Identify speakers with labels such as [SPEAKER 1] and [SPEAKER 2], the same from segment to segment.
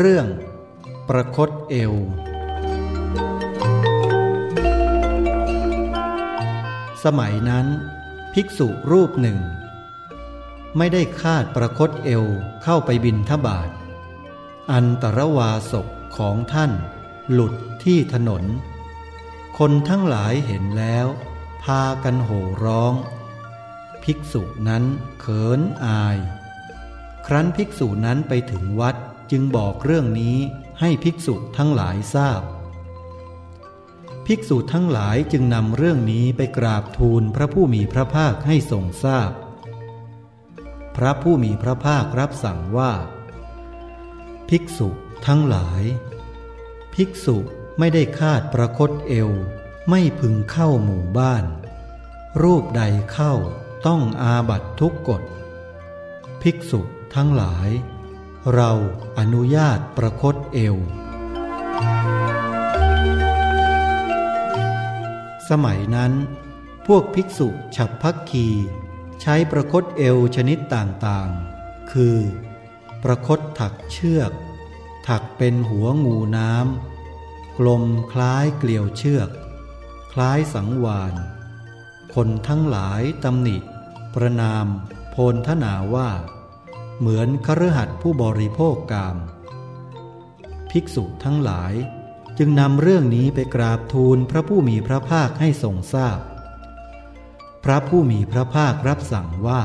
[SPEAKER 1] เรื่อง ประคตเอว สมัยนั้น ภิกษุรูปหนึ่ง ไม่ได้คาดประคตเอวเข้าไปบินทบาท อันตรวาศกของท่าน หลุดที่ถนน คนทั้งหลายเห็นแล้ว พากันโห่ร้อง ภิกษุนั้นเขินอาย ครั้นภิกษุนั้นไปถึงวัด จึงบอกเรื่องนี้ให้ภิกษุทั้งหลายทราบ ภิกษุทั้งหลายจึงนำเรื่องนี้ไปกราบทูลพระผู้มีพระภาคให้ทรงทราบพพระผู้มีพระภาครับสั่งว่า ภิกษุทั้งหลาย ภิกษุไม่ได้คาดประคตเอว ไม่พึงเข้าหมู่บ้าน รูปใดเข้าต้องอาบัตทุกกฎ ภิกษุทั้งหลาย เราอนุญาตประคตเอว สมัยนั้น พวกภิกษุฉับพักคีใช้ประคตเอวชนิดต่างๆ คือ ประคตถักเชือก ถักเป็นหัวงูน้ำ กลมคล้ายเกลียวเชือก คล้ายสังวาน คนทั้งหลายตำหนิ ประนาม โพนทนาว่า เหมือนคฤหัสถ์ผู้บริโภคกาม ภิกษุทั้งหลายจึงนำเรื่องนี้ไปกราบทูลพระผู้มีพระภาคให้ทรงทราบพพระผู้มีพระภาครับสั่งว่า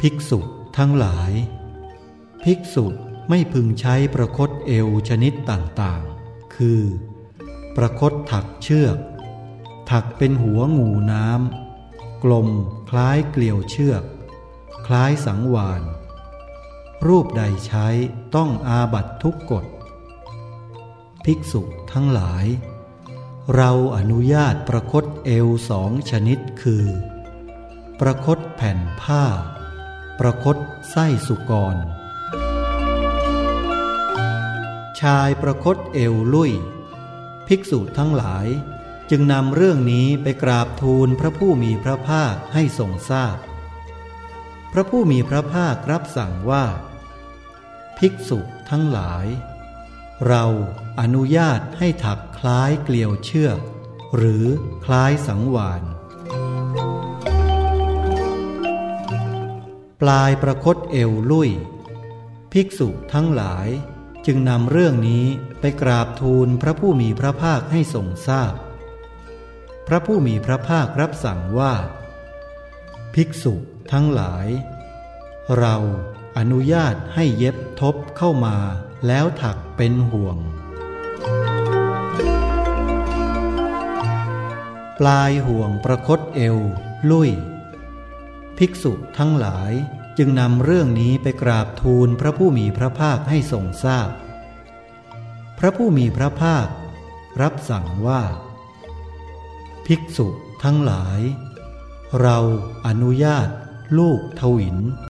[SPEAKER 1] ภิกษุทั้งหลาย ภิกษุไม่พึงใช้ประคตเอวชนิดต่างๆ คือ ประคตถักเชือก ถักเป็นหัวงูน้ำกลมคล้ายเกลียวเชือก คล้ายสังวานรูปใดใช้ต้องอาบัตทุกกฎ ภิกษุทั้งหลาย เราอนุญาตประคตเอวสองชนิดคือ ประคตแผ่นผ้า ประคตไส้สุกร ชายประคตเอวลุ่ย ภิกษุทั้งหลายจึงนำเรื่องนี้ไปกราบทูลพระผู้มีพระภาคให้ทรงทราบ พระผู้มีพระภาครับสั่งว่า ภิกษุทั้งหลาย เราอนุญาตให้ถักคล้ายเกลียวเชือก หรือคล้ายสังวานปลายประคตเอวลุยภิกษุทั้งหลายจึงนำเรื่องนี้ไปกราบทูลพระผู้มีพระภาคให้ทรงทราบพพระผู้มีพระภาครับสั่งว่า ภิกษุทั้งหลาย เราอนุญาตให้เย็บทบเข้ามาแล้วถักเป็นห่วง ปลายห่วงประคตเอว ลุยภิกษุทั้งหลายจึงนำเรื่องนี้ไปกราบทูลพระผู้มีพระภาคให้ทรงทราบพพระผู้มีพระภาครับสั่งว่า ภิกษุทั้งหลาย เราอนุญาตลูกทวิน